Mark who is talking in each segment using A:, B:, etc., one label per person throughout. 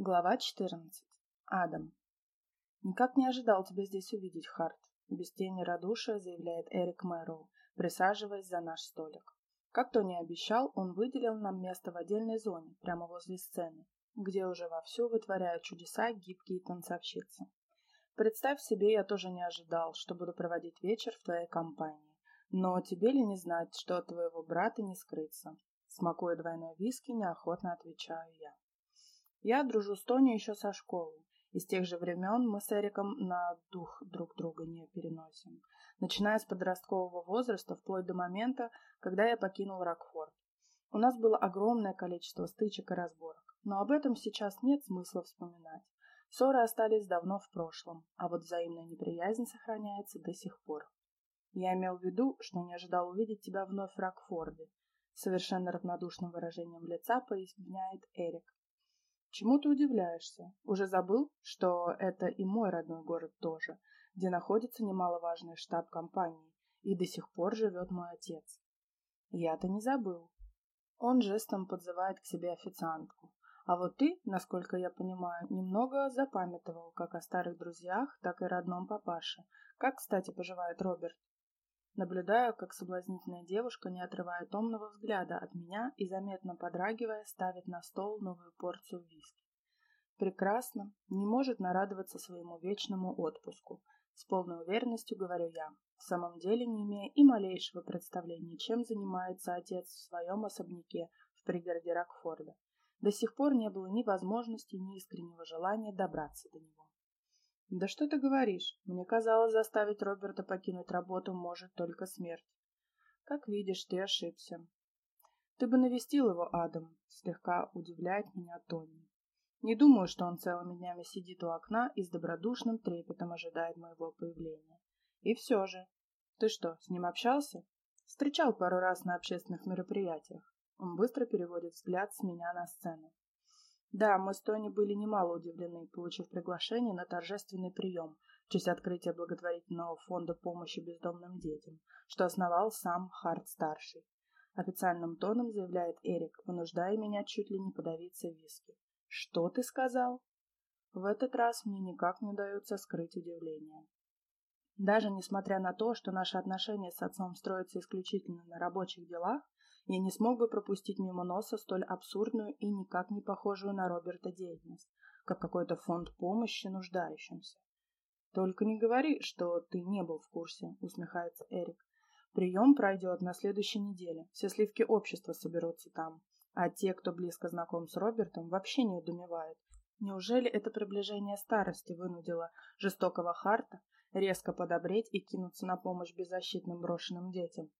A: Глава 14. Адам. «Никак не ожидал тебя здесь увидеть, Харт», — без тени радушия заявляет Эрик Мэрроу, присаживаясь за наш столик. Как то не обещал, он выделил нам место в отдельной зоне, прямо возле сцены, где уже вовсю вытворяют чудеса гибкие танцовщицы. Представь себе, я тоже не ожидал, что буду проводить вечер в твоей компании. Но тебе ли не знать, что от твоего брата не скрыться? Смакуя двойной виски, неохотно отвечаю я. Я дружу с Тони еще со школы. И с тех же времен мы с Эриком на дух друг друга не переносим. Начиная с подросткового возраста, вплоть до момента, когда я покинул Рокфорд. У нас было огромное количество стычек и разборок. Но об этом сейчас нет смысла вспоминать. Ссоры остались давно в прошлом, а вот взаимная неприязнь сохраняется до сих пор. Я имел в виду, что не ожидал увидеть тебя вновь в Рокфорде. Совершенно равнодушным выражением лица поясняет Эрик. Чему ты удивляешься? Уже забыл, что это и мой родной город тоже, где находится немаловажный штаб компании, и до сих пор живет мой отец. Я-то не забыл. Он жестом подзывает к себе официантку. А вот ты, насколько я понимаю, немного запамятовал как о старых друзьях, так и родном папаше. Как, кстати, поживает Роберт? Наблюдаю, как соблазнительная девушка, не отрывая томного взгляда от меня и заметно подрагивая, ставит на стол новую порцию виски. Прекрасно, не может нарадоваться своему вечному отпуску. С полной уверенностью говорю я, в самом деле не имея и малейшего представления, чем занимается отец в своем особняке в пригороде Рокфорда. До сих пор не было ни возможности, ни искреннего желания добраться до него. Да что ты говоришь? Мне казалось, заставить Роберта покинуть работу может только смерть. Как видишь, ты ошибся. Ты бы навестил его, Адам, слегка удивляет меня Тони. Не думаю, что он целыми днями сидит у окна и с добродушным трепетом ожидает моего появления. И все же. Ты что, с ним общался? Встречал пару раз на общественных мероприятиях. Он быстро переводит взгляд с меня на сцену. Да, мы с Тони были немало удивлены, получив приглашение на торжественный прием в честь открытия благотворительного фонда помощи бездомным детям, что основал сам Харт-старший. Официальным тоном заявляет Эрик, вынуждая меня чуть ли не подавиться виски. «Что ты сказал?» В этот раз мне никак не удается скрыть удивление. Даже несмотря на то, что наши отношения с отцом строятся исключительно на рабочих делах, я не смог бы пропустить мимо носа столь абсурдную и никак не похожую на Роберта деятельность, как какой-то фонд помощи нуждающимся. «Только не говори, что ты не был в курсе», — усмехается Эрик. «Прием пройдет на следующей неделе. Все сливки общества соберутся там. А те, кто близко знаком с Робертом, вообще не удумевают. Неужели это приближение старости вынудило жестокого Харта резко подобреть и кинуться на помощь беззащитным брошенным детям?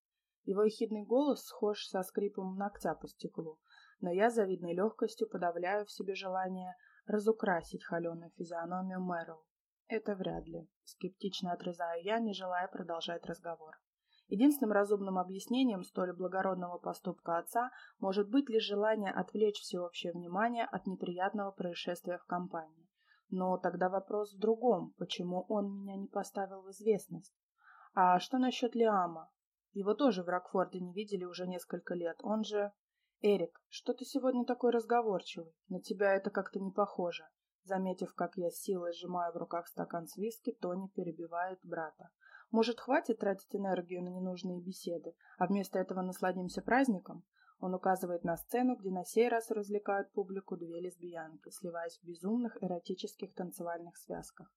A: Его ехидный голос схож со скрипом ногтя по стеклу, но я завидной легкостью подавляю в себе желание разукрасить холеную физиономию Мэрил. Это вряд ли. Скептично отрезаю я, не желая продолжать разговор. Единственным разумным объяснением столь благородного поступка отца может быть лишь желание отвлечь всеобщее внимание от неприятного происшествия в компании. Но тогда вопрос в другом, почему он меня не поставил в известность? А что насчет Лиама? Его тоже в Рокфорде не видели уже несколько лет. Он же... Эрик, что ты сегодня такой разговорчивый? На тебя это как-то не похоже. Заметив, как я силой сжимаю в руках стакан с виски, Тони перебивает брата. Может, хватит тратить энергию на ненужные беседы, а вместо этого насладимся праздником? Он указывает на сцену, где на сей раз развлекают публику две лесбиянки, сливаясь в безумных эротических танцевальных связках.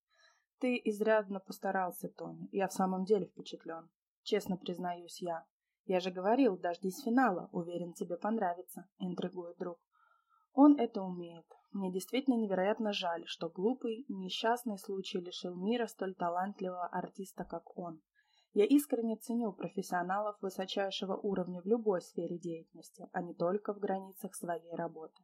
A: Ты изрядно постарался, Тони. Я в самом деле впечатлен. Честно признаюсь я. Я же говорил, дождись финала, уверен, тебе понравится, интригует друг. Он это умеет. Мне действительно невероятно жаль, что глупый, несчастный случай лишил мира столь талантливого артиста, как он. Я искренне ценю профессионалов высочайшего уровня в любой сфере деятельности, а не только в границах своей работы.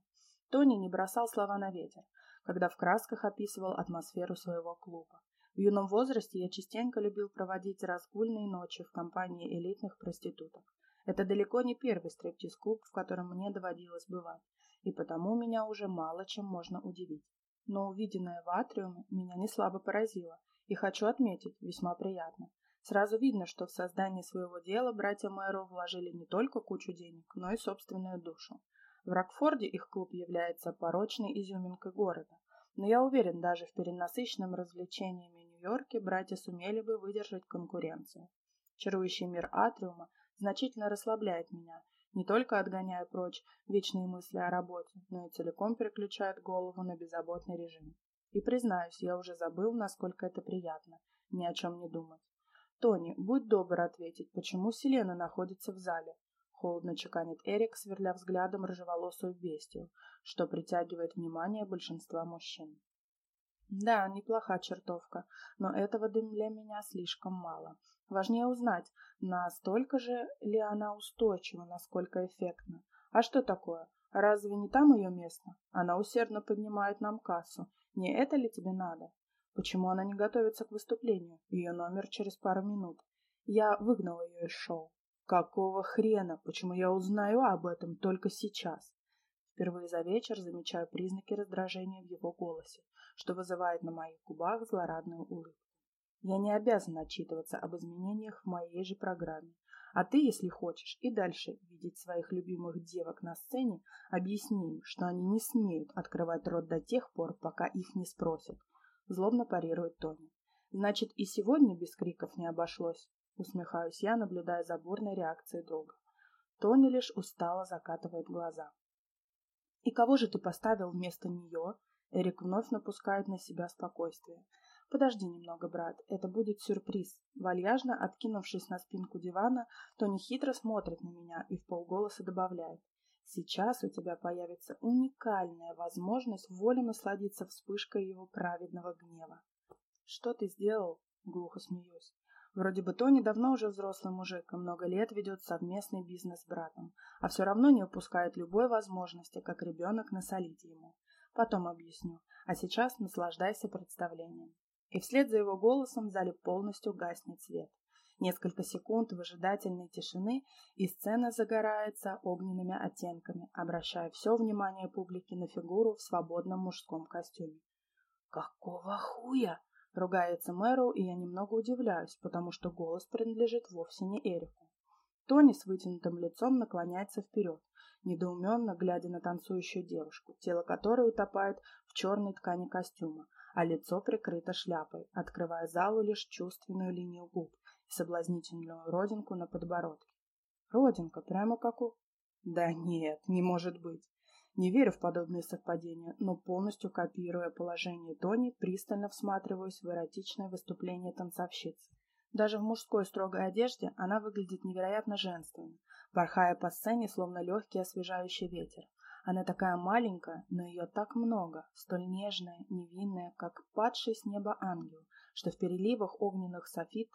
A: Тони не бросал слова на ветер, когда в красках описывал атмосферу своего клуба. В юном возрасте я частенько любил проводить разгульные ночи в компании элитных проституток. Это далеко не первый стриптиз-клуб, в котором мне доводилось бывать, и потому меня уже мало чем можно удивить. Но увиденное в атриуме меня не слабо поразило, и хочу отметить, весьма приятно. Сразу видно, что в создание своего дела братья Мэро вложили не только кучу денег, но и собственную душу. В Рокфорде их клуб является порочной изюминкой города, но я уверен, даже в перенасыщенном развлечениями Нью-Йорке братья сумели бы выдержать конкуренцию. Чарующий мир Атриума значительно расслабляет меня, не только отгоняя прочь вечные мысли о работе, но и целиком переключает голову на беззаботный режим. И признаюсь, я уже забыл, насколько это приятно, ни о чем не думать. Тони, будь добр ответить, почему Селена находится в зале? Холодно чеканит Эрик, сверля взглядом рыжеволосую бестию, что притягивает внимание большинства мужчин. Да, неплоха чертовка, но этого для меня слишком мало. Важнее узнать, настолько же ли она устойчива, насколько эффектна. А что такое? Разве не там ее место? Она усердно поднимает нам кассу. Не это ли тебе надо? Почему она не готовится к выступлению? Ее номер через пару минут. Я выгнал ее из шоу. Какого хрена? Почему я узнаю об этом только сейчас? Впервые за вечер замечаю признаки раздражения в его голосе, что вызывает на моих губах злорадную улыбку. Я не обязан отчитываться об изменениях в моей же программе. А ты, если хочешь, и дальше видеть своих любимых девок на сцене, объясни им, что они не смеют открывать рот до тех пор, пока их не спросят. Злобно парирует Тони. Значит, и сегодня без криков не обошлось. Усмехаюсь я, наблюдая за бурной реакцией друга. Тони лишь устало закатывает глаза. «И кого же ты поставил вместо нее?» Эрик вновь напускает на себя спокойствие. «Подожди немного, брат, это будет сюрприз». Вальяжно откинувшись на спинку дивана, Тони хитро смотрит на меня и в полголоса добавляет. «Сейчас у тебя появится уникальная возможность воле насладиться вспышкой его праведного гнева». «Что ты сделал?» — глухо смеюсь. Вроде бы Тони давно уже взрослый мужик и много лет ведет совместный бизнес с братом, а все равно не упускает любой возможности, как ребенок, насолить ему. Потом объясню, а сейчас наслаждайся представлением. И вслед за его голосом в зале полностью гаснет свет. Несколько секунд выжидательной тишины, и сцена загорается огненными оттенками, обращая все внимание публики на фигуру в свободном мужском костюме. «Какого хуя?» Ругается Мэру, и я немного удивляюсь, потому что голос принадлежит вовсе не Эрику. Тони с вытянутым лицом наклоняется вперед, недоуменно глядя на танцующую девушку, тело которой утопает в черной ткани костюма, а лицо прикрыто шляпой, открывая залу лишь чувственную линию губ и соблазнительную родинку на подбородке. Родинка, прямо как у... Да нет, не может быть. Не верю в подобные совпадения, но полностью копируя положение Тони, пристально всматриваюсь в эротичное выступление танцовщицы. Даже в мужской строгой одежде она выглядит невероятно женственно, порхая по сцене, словно легкий освежающий ветер. Она такая маленькая, но ее так много, столь нежная, невинная, как падший с неба ангел, что в переливах огненных софит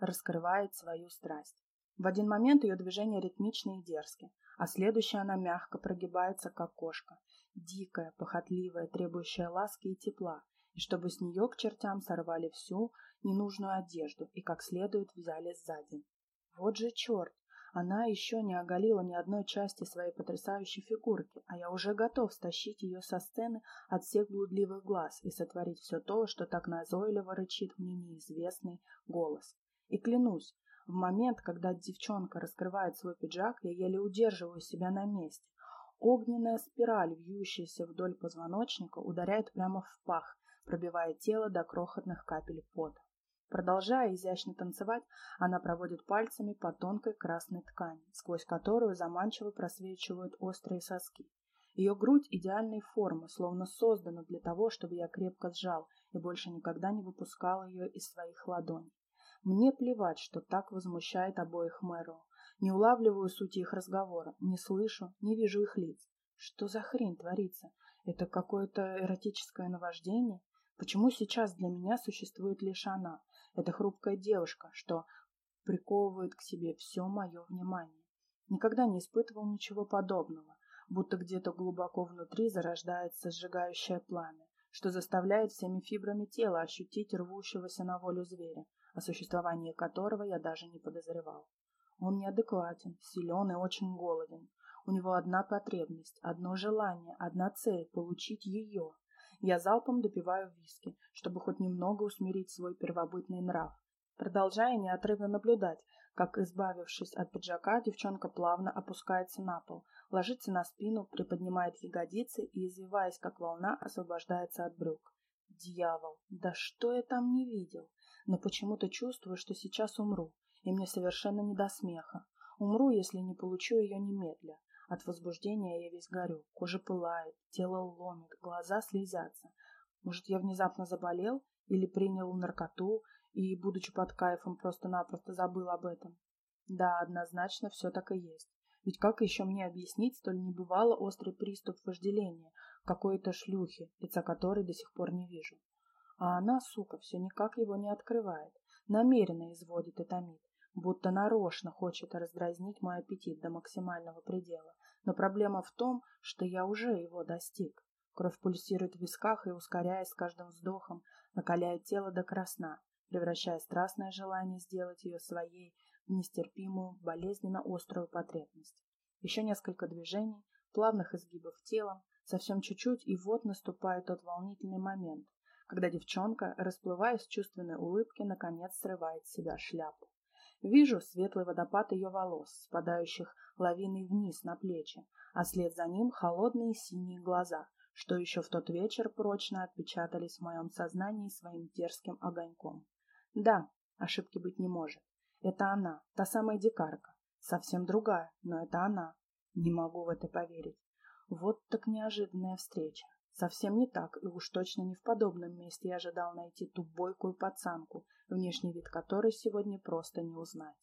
A: раскрывает свою страсть. В один момент ее движения ритмичны и дерзкие, а следующая она мягко прогибается, как кошка, дикая, похотливая, требующая ласки и тепла, и чтобы с нее к чертям сорвали всю ненужную одежду и как следует взяли сзади. Вот же черт! Она еще не оголила ни одной части своей потрясающей фигурки, а я уже готов стащить ее со сцены от всех блудливых глаз и сотворить все то, что так назойливо рычит мне неизвестный голос. И клянусь, в момент, когда девчонка раскрывает свой пиджак, я еле удерживаю себя на месте. Огненная спираль, вьющаяся вдоль позвоночника, ударяет прямо в пах, пробивая тело до крохотных капель пота. Продолжая изящно танцевать, она проводит пальцами по тонкой красной ткани, сквозь которую заманчиво просвечивают острые соски. Ее грудь идеальной формы, словно создана для того, чтобы я крепко сжал и больше никогда не выпускал ее из своих ладоней. Мне плевать, что так возмущает обоих Мэру. Не улавливаю сути их разговора, не слышу, не вижу их лиц. Что за хрень творится? Это какое-то эротическое наваждение? Почему сейчас для меня существует лишь она, эта хрупкая девушка, что приковывает к себе все мое внимание? Никогда не испытывал ничего подобного, будто где-то глубоко внутри зарождается сжигающее пламя, что заставляет всеми фибрами тела ощутить рвущегося на волю зверя, о существовании которого я даже не подозревал. Он неадекватен, силен и очень голоден. У него одна потребность, одно желание, одна цель — получить ее. Я залпом допиваю виски, чтобы хоть немного усмирить свой первобытный нрав, продолжая неотрывно наблюдать, как, избавившись от пиджака, девчонка плавно опускается на пол, ложится на спину, приподнимает ягодицы и, извиваясь как волна, освобождается от брюк. Дьявол, да что я там не видел? Но почему-то чувствую, что сейчас умру, и мне совершенно не до смеха. Умру, если не получу ее немедля. От возбуждения я весь горю, кожа пылает, тело ломит, глаза слезятся. Может, я внезапно заболел или принял наркоту и, будучи под кайфом, просто-напросто забыл об этом? Да, однозначно все так и есть. Ведь как еще мне объяснить столь небывало острый приступ вожделения какой-то шлюхи, лица которой до сих пор не вижу? А она, сука, все никак его не открывает, намеренно изводит и томит, будто нарочно хочет раздразнить мой аппетит до максимального предела. Но проблема в том, что я уже его достиг. Кровь пульсирует в висках и, ускоряясь с каждым вздохом, накаляет тело до красна, превращая страстное желание сделать ее своей в нестерпимую, болезненно острую потребность. Еще несколько движений, плавных изгибов телом, совсем чуть-чуть, и вот наступает тот волнительный момент, когда девчонка, расплываясь чувственной улыбке, наконец срывает с себя шляпу. Вижу светлый водопад ее волос, спадающих лавиной вниз на плечи, а след за ним холодные синие глаза, что еще в тот вечер прочно отпечатались в моем сознании своим дерзким огоньком. Да, ошибки быть не может. Это она, та самая дикарка. Совсем другая, но это она. Не могу в это поверить. Вот так неожиданная встреча. Совсем не так, и уж точно не в подобном месте я ожидал найти ту бойкую пацанку, внешний вид которой сегодня просто не узнать.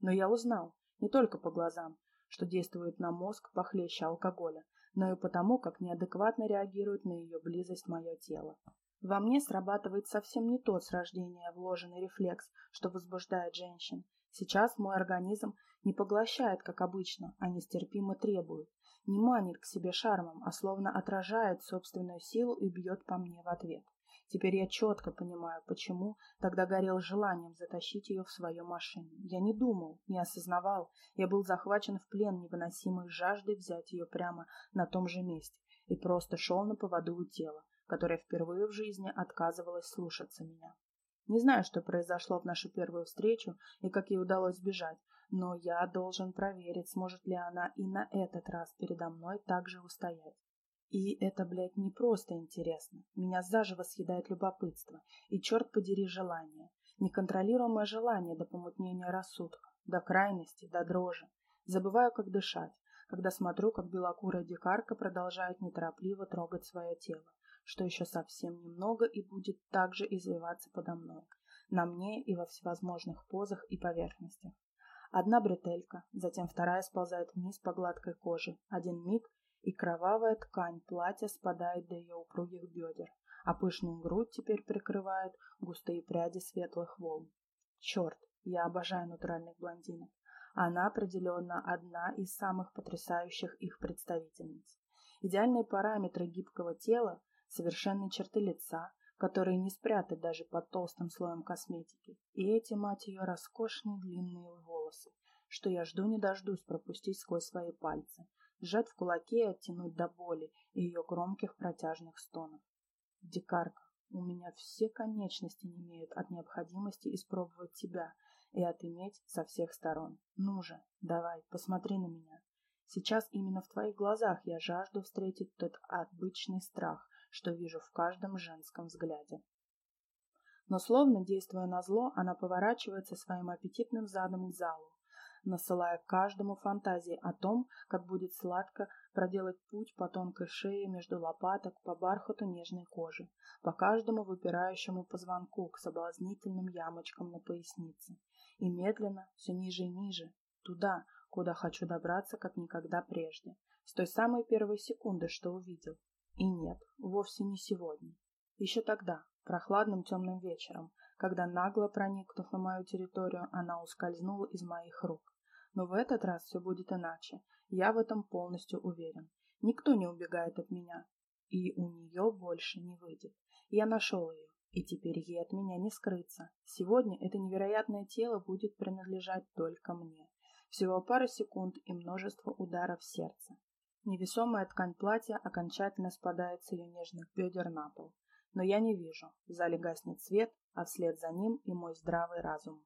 A: Но я узнал, не только по глазам, что действует на мозг похлеще алкоголя, но и потому, как неадекватно реагирует на ее близость мое тело. Во мне срабатывает совсем не тот с рождения вложенный рефлекс, что возбуждает женщин. Сейчас мой организм не поглощает, как обычно, а нестерпимо требует. Не манит к себе шармом, а словно отражает собственную силу и бьет по мне в ответ. Теперь я четко понимаю, почему тогда горел желанием затащить ее в свою машину. Я не думал, не осознавал, я был захвачен в плен невыносимой жаждой взять ее прямо на том же месте и просто шел на поводу у тела, которая впервые в жизни отказывалась слушаться меня. Не знаю, что произошло в нашу первую встречу и как ей удалось сбежать, но я должен проверить, сможет ли она и на этот раз передо мной также устоять. И это, блядь, не просто интересно. Меня заживо съедает любопытство и, черт подери, желание. Неконтролируемое желание до помутнения рассудка, до крайности, до дрожи. Забываю, как дышать, когда смотрю, как белокурая дикарка продолжает неторопливо трогать свое тело что еще совсем немного и будет также извиваться подо мной, на мне и во всевозможных позах и поверхностях. Одна бретелька, затем вторая сползает вниз по гладкой коже. Один миг, и кровавая ткань платья спадает до ее упругих бедер, а пышную грудь теперь прикрывают густые пряди светлых волн. Черт, я обожаю натуральных блондинок. Она определенно одна из самых потрясающих их представительниц. Идеальные параметры гибкого тела, совершенные черты лица, которые не спрятать даже под толстым слоем косметики, и эти, мать ее, роскошные длинные волосы, что я жду не дождусь пропустить сквозь свои пальцы, сжать в кулаке и оттянуть до боли и ее громких протяжных стонов. Дикарка, у меня все конечности не имеют от необходимости испробовать тебя и отыметь со всех сторон. Ну же, давай, посмотри на меня. Сейчас именно в твоих глазах я жажду встретить тот обычный страх, что вижу в каждом женском взгляде. Но словно действуя на зло, она поворачивается своим аппетитным задом к залу, насылая каждому фантазии о том, как будет сладко проделать путь по тонкой шее между лопаток, по бархату нежной кожи, по каждому выпирающему позвонку к соблазнительным ямочкам на пояснице. И медленно, все ниже и ниже, туда, куда хочу добраться, как никогда прежде, с той самой первой секунды, что увидел, и нет, вовсе не сегодня. Еще тогда, прохладным темным вечером, когда нагло проникнув на мою территорию, она ускользнула из моих рук. Но в этот раз все будет иначе. Я в этом полностью уверен. Никто не убегает от меня. И у нее больше не выйдет. Я нашел ее. И теперь ей от меня не скрыться. Сегодня это невероятное тело будет принадлежать только мне. Всего пара секунд и множество ударов сердца. Невесомая ткань платья окончательно спадает с ее нежных бедер на пол. Но я не вижу. В зале гаснет свет, а вслед за ним и мой здравый разум.